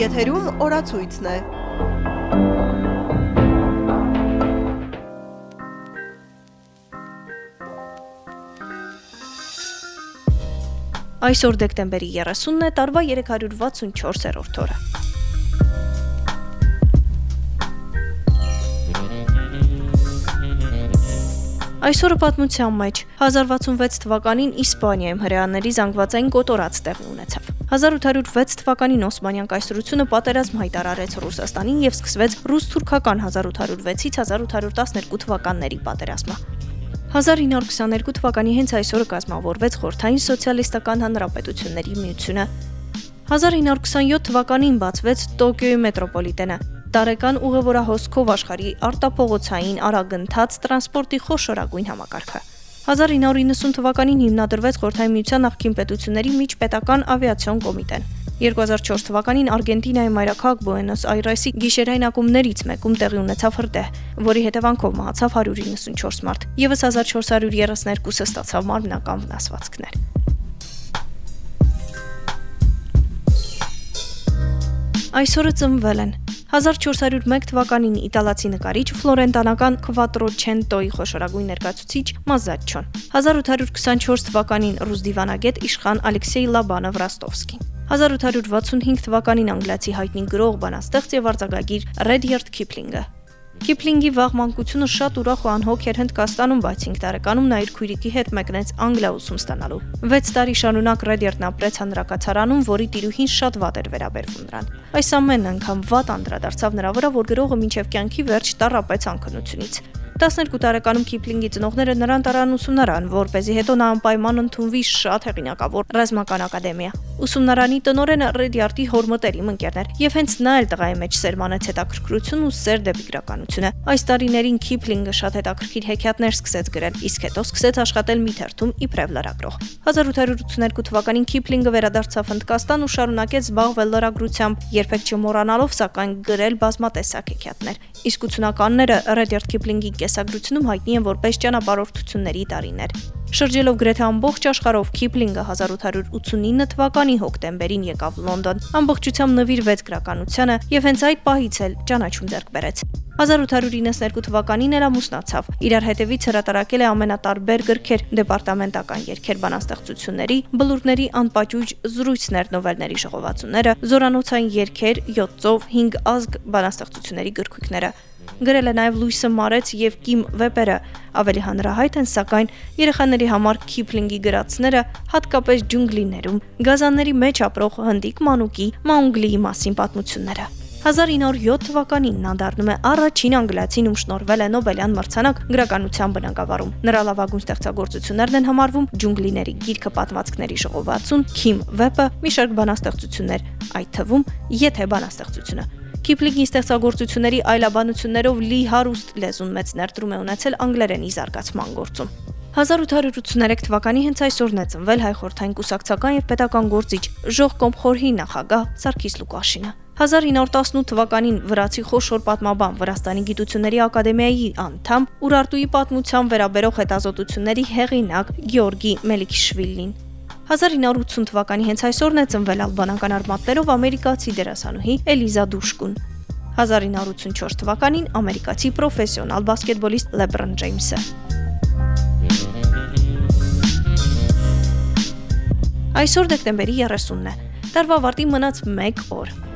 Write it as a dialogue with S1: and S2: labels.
S1: Եթերում օրացույցն է։
S2: Այսօր դեկտեմբերի 30-ն է, տարվա 364-րդ օրը։ Այսօրը պատմության մեջ 1066 թվականին Իսպանիայում հրեաների զանգվածային կոտորած տեղի ունեցավ։ 1806 թվականին Օսմանյան կայսրությունը պատերազմ հայտարարեց Ռուսաստանին եւ սկսվեց ռուս-թուրքական 1806-ից 1812 թվականների պատերազմը։ 1922 թվականի հենց այսօրը կազմավորվեց Խորթային սոցիալիստական հանրապետությունների միությունը։ 1927 թվականին բացվեց Տոկիոյի մետրոպոլիտենը, տարեկան ուղևորահոսքով աշխարհի արտափողոցային արագընթաց տրանսպորտի խոշորագույն համակարգը։ 1990 թվականին հիմնադրվեց Խորհրդային Միության նախկին պետությունների միջպետական ավիացիոն կոմիտեն։ 2004 թվականին Արգենտինայի մայրաքաղաք Բուենոս Այրեսի գիշերային ակումբներից մեկում տեղի ունեցավ հրդեհ, որի հետևանքով մահացավ 194 մարդ։ Եվս 1432-ը ստացավ մարմնական վնասվածքներ։ Այսօրը ծնվել են 1401 թվականին իտալացի նկարիչ ֆլորենտանական Quattrocento-ի խոշորագույն ներկայացուցիչ Մազաչչոն, 1824 թվականին ռուս դիվանագետ իշխան Ալեքսեյ Լաբանով Ռոստովսկին, 1865 թվականին անգլիացի հայտնի գրող, բանաստեղծ եւ արձակագիր Ռեդյարդ Քիփլինգը, Քիփլինգի վաղ մանկությունը շատ ուրախ ու անհոգ էր Հնդկաստանում, բայց 5 տարեկանում նա իր քույրիկի հետ մեկնեց Անգլիա ուսում ստանալու։ 6 տարի շարունակ Ռեդերտն ապրեց հանրակացարանում, որի տիրուհին շատ վատ էր վերաբերվում նրան։ Այս ամենն անգամ վատ անդրադարձավ նրա վրա, որ գրողը մինչև կյանքի վերջ տարապեց անքնությունից։ 12 տարեկանում Քիփլինգի ծնողները նրան տարան ուսումնարան, որ เป զի հետո նա անպայման ընդունվի շատ հեղինակավոր ռազմական ակադեմիա։ Ուսումնարանի տնորենը Ռեդյարտի հորմտերիմ ընկերներ, եւ հենց նա էլ տղայի մեջ սերմանեց հետաքրքրություն ու սեր դեպի գրականությունը։ Այս տարիներին Քիփլինգը շատ հետաքրքիր հեքիաթներ սկսեց գրել, իսկ հետո սկսեց աշխատել մի թերթում իբրև լրագրող։ 1882 թվականին Քիփլինգը վերադարձավ Հնդկաստան ու շարունակեց զբաղվել լրագրությամբ, երբեք չմոռանալով սակայն գրել բազմատեսակ հեքիաթներ։ Իսկ 80-ականները Ռեդյարդ Քիփլինգի կեսագրությունում հայտնի են որպես ճանապարհորդությունների տարիներ։ Շրջելով գրեթե ամբողջ աշխարհով Քիփլինգը 1889 թվականի հոկտեմբերին եկավ Լոնդոն, ամբողջությամբ նվիրվեց գրականությանը եւ հենց այդ պահից էլ ճանաչում ձեռք բերեց։ 1892 թվականին էլ ամուսնացավ։ Իրար հետևից հրատարակել է ամենատարբեր գրքեր՝ դեպարտամենտական երգեր բանաստեղծությունների, բլուրների անպաճույճ զրույցներ նովելների ժողովածուները, զորանոցային երգեր, 7 ծով, 5 ազգ բանաստեղծությունների գրքույկները։ Գրել է նաև Լուիսը Մարեց եւ Կիմ Վեպերը։ Ավելի հանրահայտ են սակայն երեխաների համար Քիփլինգի գրածները, հատկապես ջունգլիներում, գազանների մեջ ապրող հնդիկ մանուկի Մաունգլիի մասին պատմությունները։ 1907 թվականին նա դառնում է առաջին անգլիացին, ում շնորվել է Նոբելյան մրցանակ գրականության բնագավառում։ Նրա լավագույն ստեղծագործություններն են համարվում Ջունգլիների գիրքը պատմվածքների ժողովածուն, Քիմ Վեպը, մի շարք բանաստեղծություններ, այդ թվում Եթե բանաստեղծությունը։ Քիփլինգի ստեղծագործությունների այլաբանություններով լի հարուստ լեզուն մեծ ներդրում է ունեցել անգլերենի զարգացման գործում։ 1883 թվականի հենց այսօրն է ծնվել հայ խորթային կուսակցական եւ պետական գործիչ Ժող Կոմխորհի նախագահ Սարգիս Լուկաշինը։ 1918 թվականին վրացի խոշոր պատմաբան Վրաստանի գիտությունների ակադեմիայի անդամ Ուրարտուի պատմության վերաբերող հետազոտությունների հեղինակ Գեորգի Մելիքիշվիլին 1980 թվականի հենց այսօրն է ծնվել ալբանական արմատներով ամերիկացի դերասանուհի Էլիզա Դուշկուն։ 1984 թվականին ամերիկացի պրոֆեսիոնալ բասկետբոլիստ Լեբրոն Ջեյմսը։ Այսօր դեկտեմբերի 30-ն է։ Տարվա վարտի մնաց 1 օր։